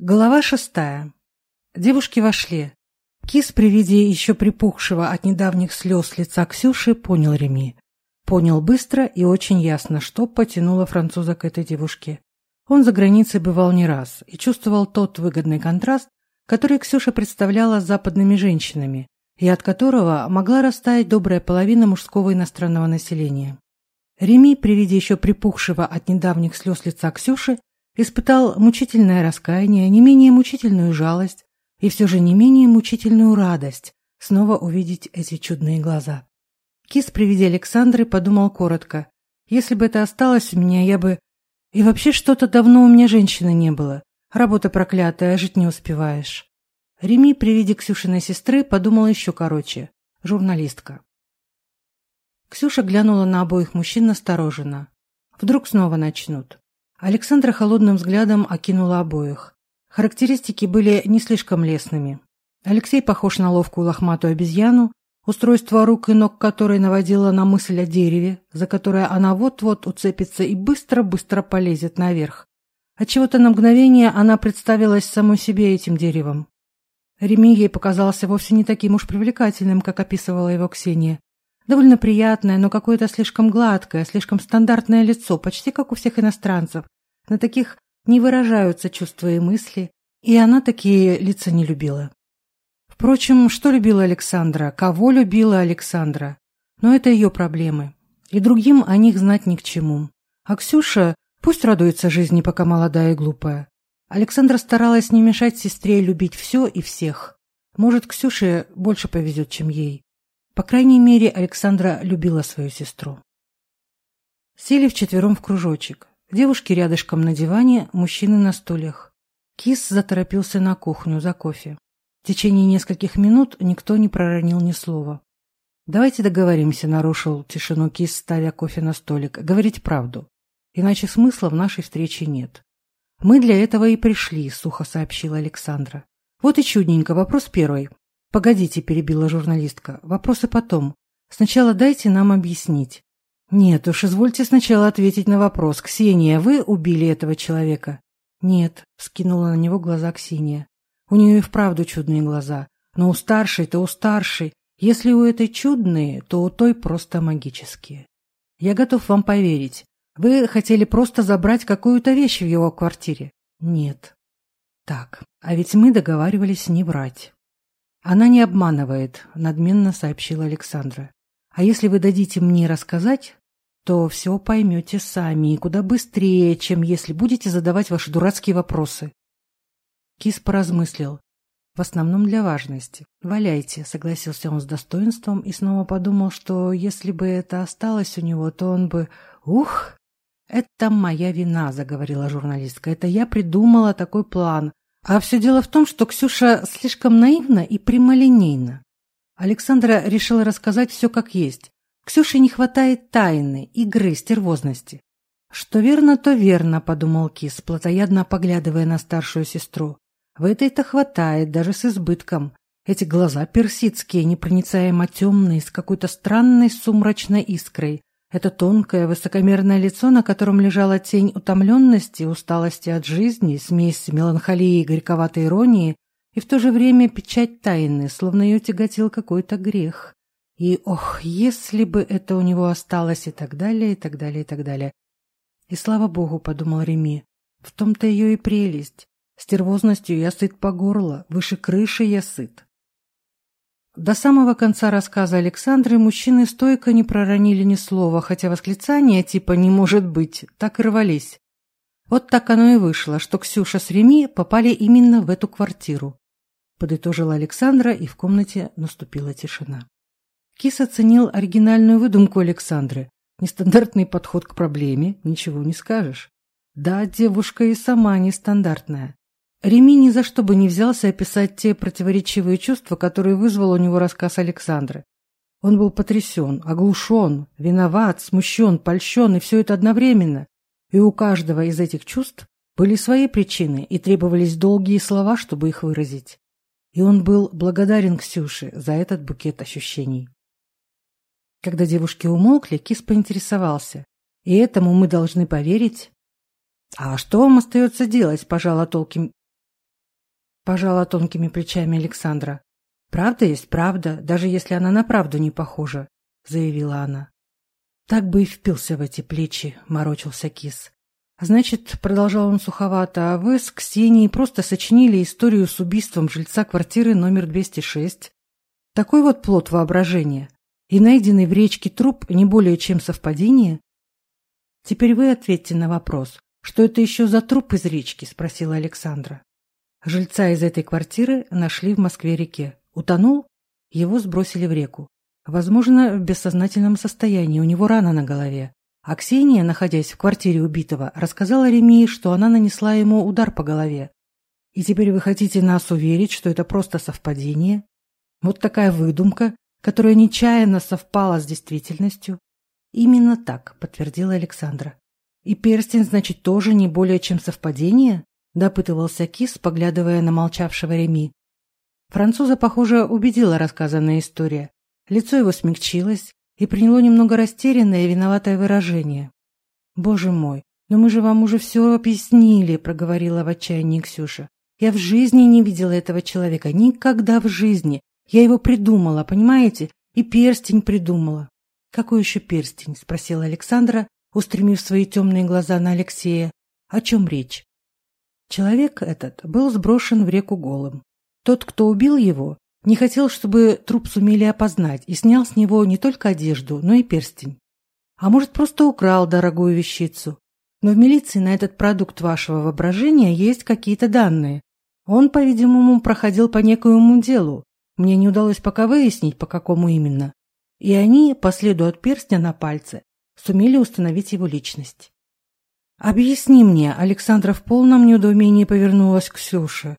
Глава шестая. Девушки вошли. Кис при виде еще припухшего от недавних слез лица Ксюши понял Реми. Понял быстро и очень ясно, что потянуло француза к этой девушке. Он за границей бывал не раз и чувствовал тот выгодный контраст, который Ксюша представляла с западными женщинами, и от которого могла растаять добрая половина мужского иностранного населения. Реми при виде еще припухшего от недавних слез лица Ксюши испытал мучительное раскаяние, не менее мучительную жалость и все же не менее мучительную радость снова увидеть эти чудные глаза. Кис при виде Александры подумал коротко. «Если бы это осталось у меня, я бы...» «И вообще что-то давно у меня женщины не было. Работа проклятая, жить не успеваешь». Реми при виде Ксюшиной сестры подумал еще короче. Журналистка. Ксюша глянула на обоих мужчин настороженно. Вдруг снова начнут. Александра холодным взглядом окинула обоих. Характеристики были не слишком лестными. Алексей похож на ловкую лохматую обезьяну, устройство рук и ног которой наводило на мысль о дереве, за которое она вот-вот уцепится и быстро-быстро полезет наверх. Отчего-то на мгновение она представилась самой себе этим деревом. Реми ей показался вовсе не таким уж привлекательным, как описывала его Ксения. Довольно приятное, но какое-то слишком гладкое, слишком стандартное лицо, почти как у всех иностранцев, на таких не выражаются чувства и мысли, и она такие лица не любила. Впрочем, что любила Александра, кого любила Александра, но это ее проблемы, и другим о них знать ни к чему. А Ксюша пусть радуется жизни, пока молодая и глупая. Александра старалась не мешать сестре любить все и всех. Может, Ксюше больше повезет, чем ей. По крайней мере, Александра любила свою сестру. Сели вчетвером в кружочек. Девушки рядышком на диване, мужчины на стульях. Кис заторопился на кухню за кофе. В течение нескольких минут никто не проронил ни слова. «Давайте договоримся», — нарушил тишину Кис, ставя кофе на столик. «Говорить правду. Иначе смысла в нашей встрече нет». «Мы для этого и пришли», — сухо сообщила Александра. «Вот и чудненько. Вопрос первый». «Погодите», — перебила журналистка. «Вопросы потом. Сначала дайте нам объяснить. «Нет уж, извольте сначала ответить на вопрос. Ксения, вы убили этого человека?» «Нет», — вскинула на него глаза Ксения. «У нее и вправду чудные глаза. Но у старшей-то у старшей. Если у этой чудные, то у той просто магические. Я готов вам поверить. Вы хотели просто забрать какую-то вещь в его квартире?» «Нет». «Так, а ведь мы договаривались не брать». «Она не обманывает», — надменно сообщила Александра. «А если вы дадите мне рассказать, то все поймете сами и куда быстрее, чем если будете задавать ваши дурацкие вопросы. Кис поразмыслил. В основном для важности. «Валяйте», — согласился он с достоинством и снова подумал, что если бы это осталось у него, то он бы... «Ух! Это моя вина», — заговорила журналистка. «Это я придумала такой план. А все дело в том, что Ксюша слишком наивна и прямолинейна. Александра решила рассказать все как есть. Ксюше не хватает тайны, игры, стервозности. «Что верно, то верно», — подумал Кис, плотоядно поглядывая на старшую сестру. «В этой-то хватает, даже с избытком. Эти глаза персидские, непроницаемо темные, с какой-то странной сумрачной искрой. Это тонкое, высокомерное лицо, на котором лежала тень утомленности, усталости от жизни, смесь меланхолии и горьковатой иронии, и в то же время печать тайны, словно ее тяготил какой-то грех. И, ох, если бы это у него осталось, и так далее, и так далее, и так далее. И слава богу, подумал Реми, в том-то ее и прелесть. Стервозностью я сыт по горло, выше крыши я сыт. До самого конца рассказа Александры мужчины стойко не проронили ни слова, хотя восклицания типа «не может быть» так и рвались. Вот так оно и вышло, что Ксюша с Киса оценил оригинальную выдумку Александры. Нестандартный подход к проблеме, ничего не скажешь. Да, девушка и сама нестандартная. Реми ни за что бы не взялся описать те противоречивые чувства, которые вызвал у него рассказ Александры. Он был потрясен, оглушен, виноват, смущен, польщен, и все это одновременно. И у каждого из этих чувств были свои причины, и требовались долгие слова, чтобы их выразить. И он был благодарен Ксюше за этот букет ощущений. Когда девушки умолкли, Кис поинтересовался. «И этому мы должны поверить?» «А что вам остается делать?» – пожала толким... Пожала тонкими плечами Александра. «Правда есть правда, даже если она на правду не похожа», – заявила она. «Так бы и впился в эти плечи», – морочился Кис. «Значит, — продолжал он суховато, — а вы с Ксенией просто сочинили историю с убийством жильца квартиры номер 206. Такой вот плод воображения и найденный в речке труп не более чем совпадение? Теперь вы ответьте на вопрос, что это еще за труп из речки, спросила Александра. Жильца из этой квартиры нашли в Москве-реке. Утонул, его сбросили в реку. Возможно, в бессознательном состоянии, у него рана на голове. А Ксения, находясь в квартире убитого, рассказала Ремии, что она нанесла ему удар по голове. И теперь вы хотите нас уверить, что это просто совпадение? Вот такая выдумка которое нечаянно совпало с действительностью. Именно так подтвердила Александра. И перстень, значит, тоже не более чем совпадение? допытывался Кис, поглядывая на молчавшего Реми. Француза, похоже, убедила рассказанная история. Лицо его смягчилось и приняло немного растерянное и виноватое выражение. «Боже мой, но мы же вам уже все объяснили», — проговорила в отчаянии Ксюша. «Я в жизни не видела этого человека, никогда в жизни, я его придумала, понимаете? И перстень придумала. Какой еще перстень? спросила Александра, устремив свои темные глаза на Алексея. О чем речь? Человек этот был сброшен в реку голым. Тот, кто убил его, не хотел, чтобы труп сумели опознать, и снял с него не только одежду, но и перстень. А может, просто украл дорогую вещицу. Но в милиции на этот продукт вашего воображения есть какие-то данные. Он, по-видимому, проходил по некоему делу, мне не удалось пока выяснить, по какому именно. И они, по следу от перстня на пальце, сумели установить его личность. «Объясни мне», — Александра в полном недоумении повернулась к Ксюше.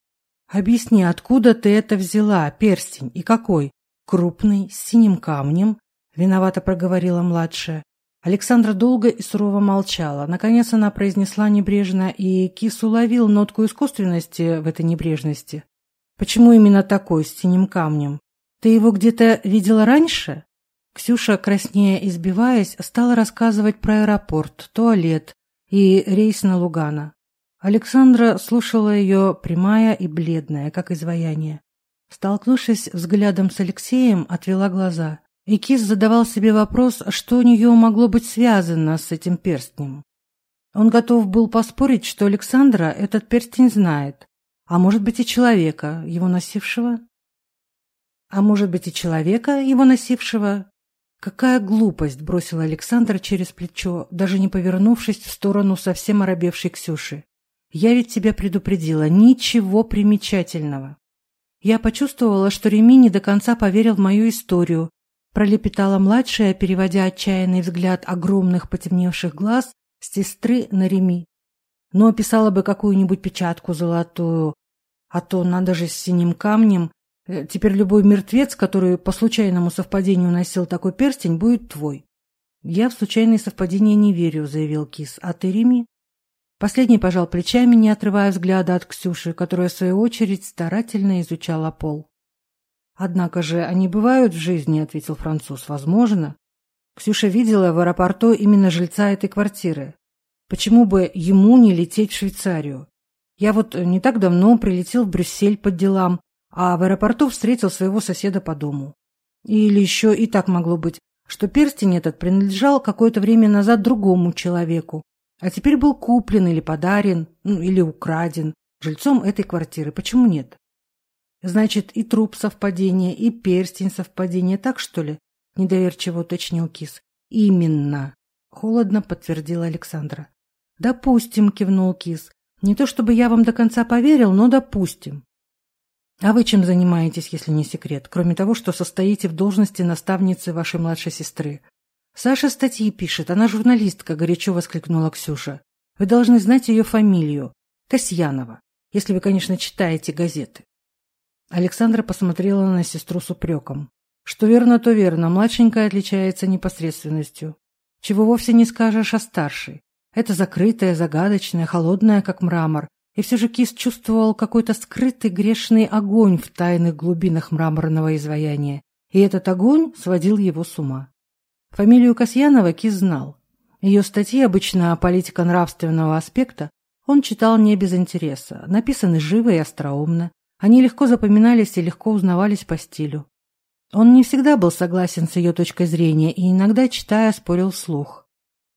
«Объясни, откуда ты это взяла, перстень, и какой? Крупный, с синим камнем?» — виновато проговорила младшая. Александра долго и сурово молчала. Наконец она произнесла небрежно, и Кис уловил нотку искусственности в этой небрежности. Почему именно такой, с синим камнем? Ты его где-то видела раньше? Ксюша, краснея и сбиваясь, стала рассказывать про аэропорт, туалет и рейс на Лугана. Александра слушала ее прямая и бледная, как изваяние. Столкнувшись взглядом с Алексеем, отвела глаза. И Кис задавал себе вопрос, что у нее могло быть связано с этим перстнем. Он готов был поспорить, что Александра этот перстень знает, а может быть и человека, его носившего? А может быть и человека, его носившего? Какая глупость, бросил Александр через плечо, даже не повернувшись в сторону совсем оробевшей Ксюши. Я ведь тебя предупредила, ничего примечательного. Я почувствовала, что Реми не до конца поверил в мою историю, пролепетала младшая, переводя отчаянный взгляд огромных потемневших глаз с сестры на Реми но описала бы какую-нибудь печатку золотую. А то надо же с синим камнем. Э, теперь любой мертвец, который по случайному совпадению носил такой перстень, будет твой. Я в случайные совпадения не верю, заявил Кис. А ты, Рими? Последний пожал плечами, не отрывая взгляда от Ксюши, которая в свою очередь старательно изучала пол. Однако же они бывают в жизни, ответил француз. Возможно, Ксюша видела в аэропорту именно жильца этой квартиры. Почему бы ему не лететь в Швейцарию? Я вот э, не так давно прилетел в Брюссель по делам, а в аэропорту встретил своего соседа по дому. Или еще и так могло быть, что перстень этот принадлежал какое-то время назад другому человеку, а теперь был куплен или подарен, ну, или украден жильцом этой квартиры. Почему нет? Значит, и труп совпадение, и перстень совпадение, так что ли? Недоверчиво уточнил Кис. Именно, холодно подтвердила Александра. Допустим, кивнул Кис. Не то чтобы я вам до конца поверил, но допустим. А вы чем занимаетесь, если не секрет, кроме того, что состоите в должности наставницы вашей младшей сестры? «Саша статьи пишет, она журналистка», — горячо воскликнула Ксюша. «Вы должны знать ее фамилию. Касьянова, если вы, конечно, читаете газеты». Александра посмотрела на сестру с упреком. Что верно, то верно, младшенькая отличается непосредственностью. Чего вовсе не скажешь о старшей. Это закрытое, загадочное, холодное, как мрамор. И все же Кис чувствовал какой-то скрытый грешный огонь в тайных глубинах мраморного изваяния. И этот огонь сводил его с ума. Фамилию Касьянова Кис знал. Ее статьи, обычно о политико-нравственного аспекта, он читал не без интереса, написаны живо и остроумно. Они легко запоминались и легко узнавались по стилю. Он не всегда был согласен с ее точкой зрения и иногда, читая, спорил вслух.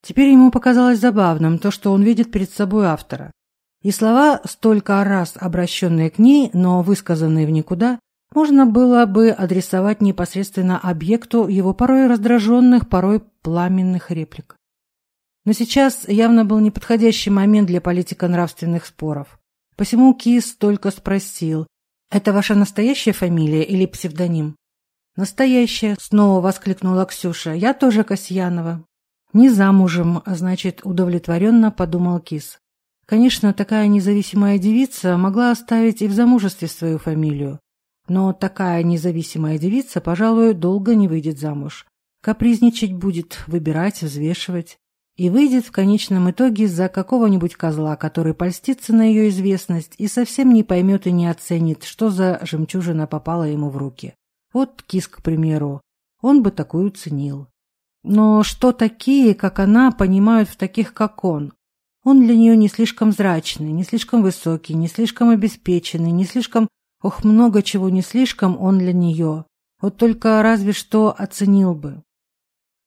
Теперь ему показалось забавным то, что он видит перед собой автора. И слова, столько раз обращенные к ней, но высказанные в никуда, можно было бы адресовать непосредственно объекту его порой раздраженных, порой пламенных реплик. Но сейчас явно был неподходящий момент для политико-нравственных споров. Посему Кис только спросил, «Это ваша настоящая фамилия или псевдоним?» «Настоящая», — снова воскликнула Ксюша, «я тоже Касьянова». Не замужем, а значит, удовлетворенно подумал Кис. Конечно, такая независимая девица могла оставить и в замужестве свою фамилию. Но такая независимая девица, пожалуй, долго не выйдет замуж. Капризничать будет, выбирать, взвешивать. И выйдет в конечном итоге за какого-нибудь козла, который польстится на ее известность и совсем не поймет и не оценит, что за жемчужина попала ему в руки. Вот кис, к примеру. Он бы такую ценил. Но что такие, как она, понимают в таких, как он? Он для нее не слишком зрачный, не слишком высокий, не слишком обеспеченный, не слишком... Ох, много чего не слишком он для нее. Вот только разве что оценил бы.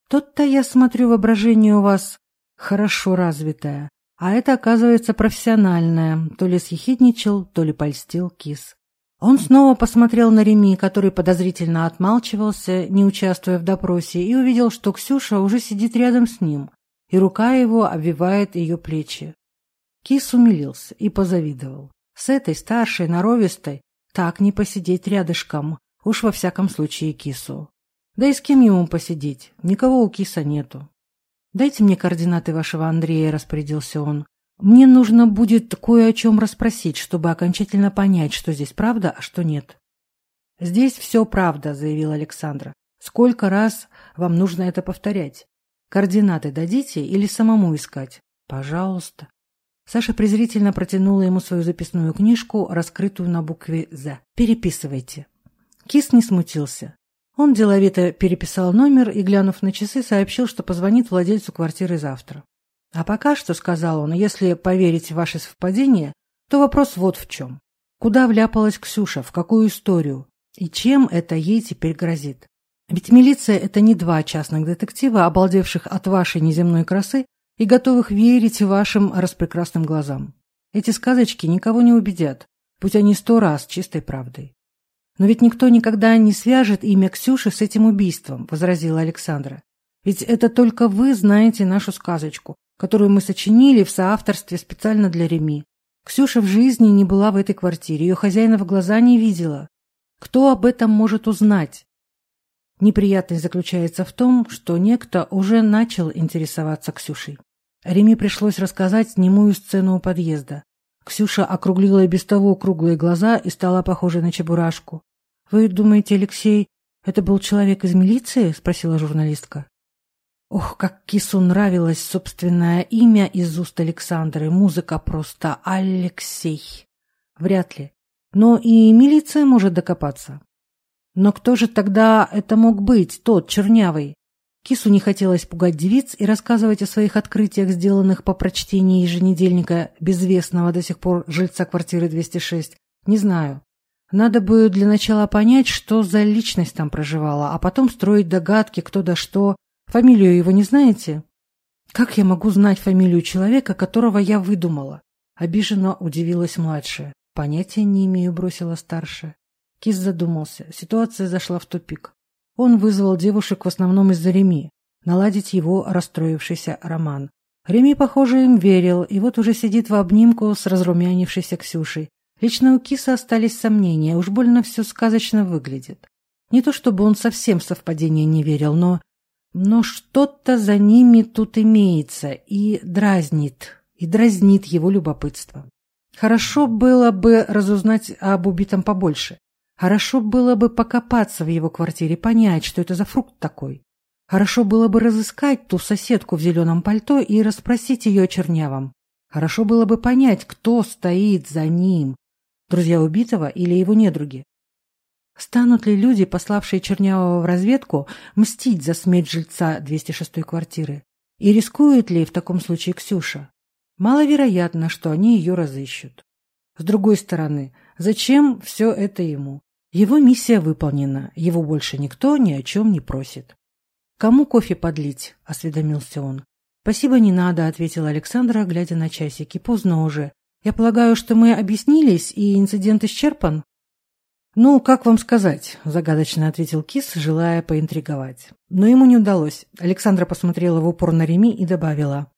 Тот-то, я смотрю, воображение у вас хорошо развитое. А это, оказывается, профессиональное. То ли съехидничал, то ли польстил кис. Он снова посмотрел на Реми, который подозрительно отмалчивался, не участвуя в допросе, и увидел, что Ксюша уже сидит рядом с ним и рука его обвивает ее плечи. Кис умилился и позавидовал. С этой старшей, норовистой, так не посидеть рядышком, уж во всяком случае кису. Да и с кем ему посидеть? Никого у киса нету. «Дайте мне координаты вашего Андрея», — распорядился он. Мне нужно будет кое о чем расспросить, чтобы окончательно понять, что здесь правда, а что нет. «Здесь все правда», — заявил Александра. «Сколько раз вам нужно это повторять? Координаты дадите или самому искать?» «Пожалуйста». Саша презрительно протянула ему свою записную книжку, раскрытую на букве «З». «Переписывайте». Кис не смутился. Он деловито переписал номер и, глянув на часы, сообщил, что позвонит владельцу квартиры завтра. «А пока что», — сказал он, — «если поверить в ваши совпадения, то вопрос вот в чем. Куда вляпалась Ксюша, в какую историю, и чем это ей теперь грозит? Ведь милиция – это не два частных детектива, обалдевших от вашей неземной красы и готовых верить вашим распрекрасным глазам. Эти сказочки никого не убедят, будь они сто раз чистой правдой. «Но ведь никто никогда не свяжет имя Ксюши с этим убийством», – возразила Александра. «Ведь это только вы знаете нашу сказочку, которую мы сочинили в соавторстве специально для Реми. Ксюша в жизни не была в этой квартире, ее хозяина в глаза не видела. Кто об этом может узнать? Неприятность заключается в том, что некто уже начал интересоваться Ксюшей. Реми пришлось рассказать немую сцену у подъезда. Ксюша округлила и без того круглые глаза и стала похожей на чебурашку. «Вы думаете, Алексей, это был человек из милиции?» – спросила журналистка. Ох, как Кису нравилось собственное имя из уст Александры, музыка просто Алексей. Вряд ли. Но и милиция может докопаться. Но кто же тогда это мог быть, тот чернявый? Кису не хотелось пугать девиц и рассказывать о своих открытиях, сделанных по прочтении еженедельника безвестного до сих пор жильца квартиры 206. Не знаю. Надо бы для начала понять, что за личность там проживала, а потом строить догадки, кто да что, Фамилию его не знаете? Как я могу знать фамилию человека, которого я выдумала? Обиженно удивилась младшая. Понятия не имею, бросила старшая. Кис задумался. Ситуация зашла в тупик. Он вызвал девушек в основном из-за Реми. Наладить его расстроившийся роман. Реми, похоже, им верил, и вот уже сидит в обнимку с разрумянившейся Ксюшей. Лично у Киса остались сомнения, уж больно все сказочно выглядит. Не то чтобы он совсем в совпадение не верил, но Но что-то за ними тут имеется и дразнит, и дразнит его любопытство. Хорошо было бы разузнать об убитом побольше. Хорошо было бы покопаться в его квартире, понять, что это за фрукт такой. Хорошо было бы разыскать ту соседку в зеленом пальто и расспросить ее о чернявом. Хорошо было бы понять, кто стоит за ним, друзья убитого или его недруги. Станут ли люди, пославшие Чернявого в разведку, мстить за смерть жильца 206-й квартиры? И рискует ли в таком случае Ксюша? Маловероятно, что они ее разыщут. С другой стороны, зачем все это ему? Его миссия выполнена, его больше никто ни о чем не просит. «Кому кофе подлить?» – осведомился он. «Спасибо, не надо», – ответила Александра, глядя на часики. «Поздно уже. Я полагаю, что мы объяснились, и инцидент исчерпан?» Ну, как вам сказать, загадочно ответил Кис, желая поинтриговать. Но ему не удалось. Александра посмотрела в упор на Реми и добавила: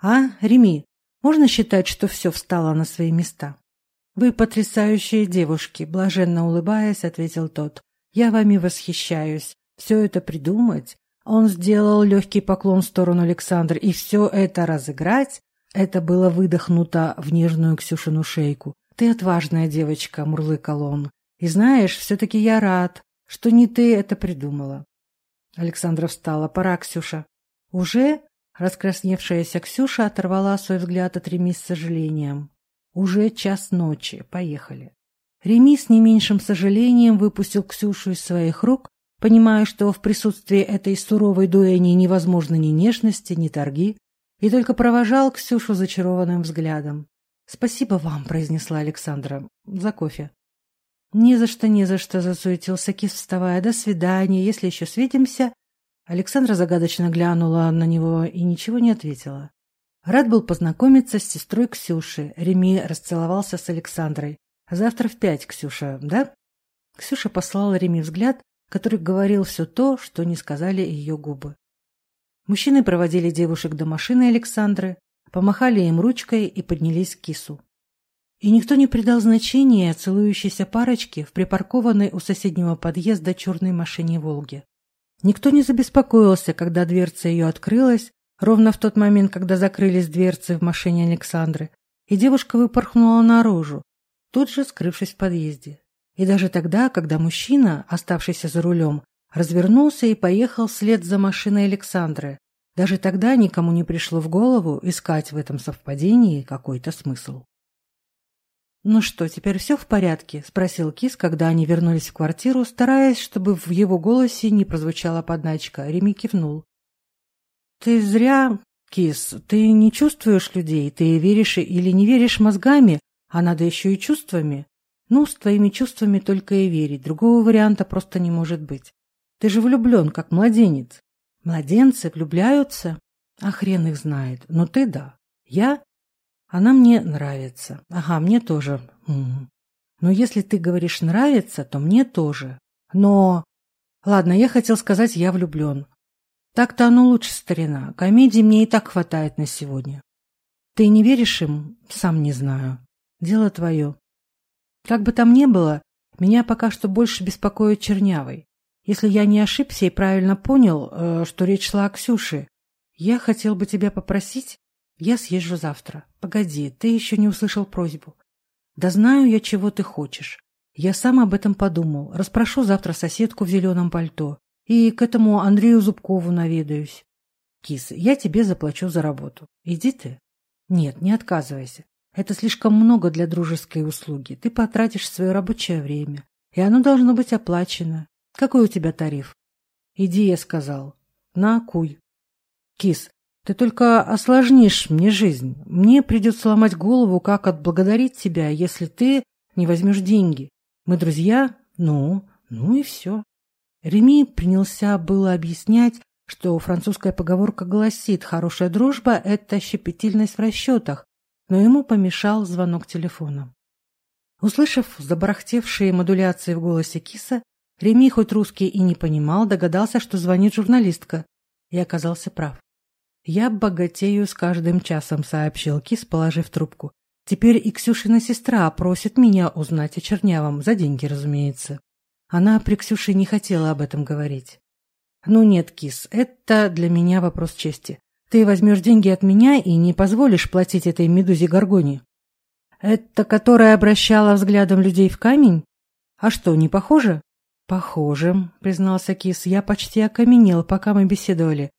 "А, Реми, можно считать, что все встало на свои места?" «Вы потрясающие девушки», — блаженно улыбаясь, ответил тот. «Я вами восхищаюсь. Все это придумать?» Он сделал легкий поклон в сторону Александра. «И все это разыграть?» Это было выдохнуто в нежную Ксюшину шейку. «Ты отважная девочка», — мурлыкал он. И знаешь, все-таки я рад, что не ты это придумала. Александра встала. Пора, Ксюша. Уже? Раскрасневшаяся Ксюша оторвала свой взгляд от Реми с сожалением. Уже час ночи. Поехали. Реми с не меньшим сожалением выпустил Ксюшу из своих рук, понимая, что в присутствии этой суровой дуэни невозможно ни нежности, ни торги, и только провожал Ксюшу зачарованным взглядом. «Спасибо вам», — произнесла Александра, — «за кофе». «Не за что, не за что», — засуетился Кис, вставая. «До свидания, если еще свидимся». Александра загадочно глянула на него и ничего не ответила. Рад был познакомиться с сестрой Ксюши. Реми расцеловался с Александрой. «Завтра в пять, Ксюша, да?» Ксюша послала Реми взгляд, который говорил все то, что не сказали ее губы. Мужчины проводили девушек до машины Александры, помахали им ручкой и никто не придал значения целующейся парочке в припаркованной у соседнего подъезда черной машине «Волги». Никто не забеспокоился, когда дверца ее открылась, ровно в тот момент, когда закрылись дверцы в машине Александры, и девушка выпорхнула наружу, тут же скрывшись в подъезде. И даже тогда, когда мужчина, оставшийся за рулем, развернулся и поехал вслед за машиной Александры, даже тогда никому не пришло в голову искать в этом совпадении какой-то смысл. «Ну что, теперь все в порядке?» – спросил Кис, когда они вернулись в квартиру, стараясь, чтобы в его голосе не прозвучала подначка. Реми кивнул. «Ты зря, Кис, ты не чувствуешь людей, ты веришь или не веришь мозгами, а надо еще и чувствами. Ну, с твоими чувствами только и верить, другого варианта просто не может быть. Ты же влюблен, как младенец. Младенцы влюбляются? А хрен их знает, но ты да. Я она мне нравится. Ага, мне тоже. Угу. Но если ты говоришь «нравится», то мне тоже. Но... Ладно, я хотел сказать «я влюблен». Так-то оно лучше, старина. Комедий мне и так хватает на сегодня. Ты не веришь им? Сам не знаю. Дело твое. Как бы там ни было, меня пока что больше беспокоит Чернявый. Если я не ошибся и правильно понял, э, что речь шла о Ксюше, я хотел бы тебя попросить я съезжу завтра. Погоди, ты еще не услышал просьбу. Да знаю я, чего ты хочешь. Я сам об этом подумал. Распрошу завтра соседку в зеленом пальто. И к этому Андрею Зубкову наведаюсь. Кис, я тебе заплачу за работу. Иди ты. Нет, не отказывайся. Это слишком много для дружеской услуги. Ты потратишь свое рабочее время. И оно должно быть оплачено. Какой у тебя тариф? Иди, я сказал. На, куй. Кис, ты Ты Только осложнишь мне жизнь. Мне придется ломать голову, как отблагодарить тебя, если ты не возьмешь деньги. Мы друзья? Ну, ну и все. Реми принялся было объяснять, что французская поговорка гласит «хорошая дружба – это щепетильность в расчетах», но ему помешал звонок телефона. Услышав забарахтевшие модуляции в голосе киса, Реми, хоть русский и не понимал, догадался, что звонит журналистка, и оказался прав.«Я богатею с каждым часом», — сообщил Кис, положив трубку. «Теперь и Ксюшина сестра просит меня узнать о Чернявом, за деньги, разумеется». Она при Ксюше не хотела об этом говорить. «Ну нет, Кис, это для меня вопрос чести. Ты возьмешь деньги от меня и не позволишь платить этой медузе Горгоне». «Это которая обращала взглядом людей в камень? А что, не похоже?» «Похоже», — признался Кис. «Я почти окаменел, пока мы беседовали.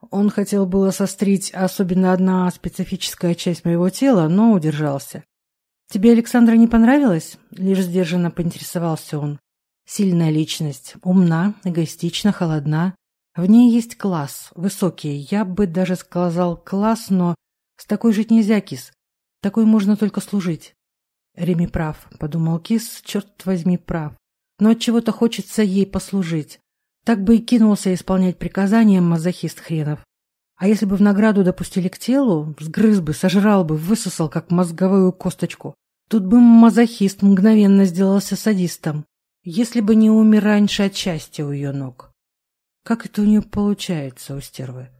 Особенно он хотел было сострить особенно одна специфическая часть моего тела, но удержался. «Тебе Александра не понравилась?» — лишь сдержанно поинтересовался он. «Сильная личность, умна, эгоистична, холодна. В ней есть класс, высокий, я бы даже сказал класс, но с такой жить нельзя, кис. Такой можно только служить. Реми прав, подумал Кис, черт возьми, прав. Но от чего то хочется ей послужить. Так бы и кинулся исполнять приказания мазохист хренов. А если бы в награду допустили к телу, сгрыз бы, сожрал бы, высосал, как мозговую косточку. Тут бы мазохист мгновенно сделался садистом, если бы не умер раньше от счастья у ее ног. Как это у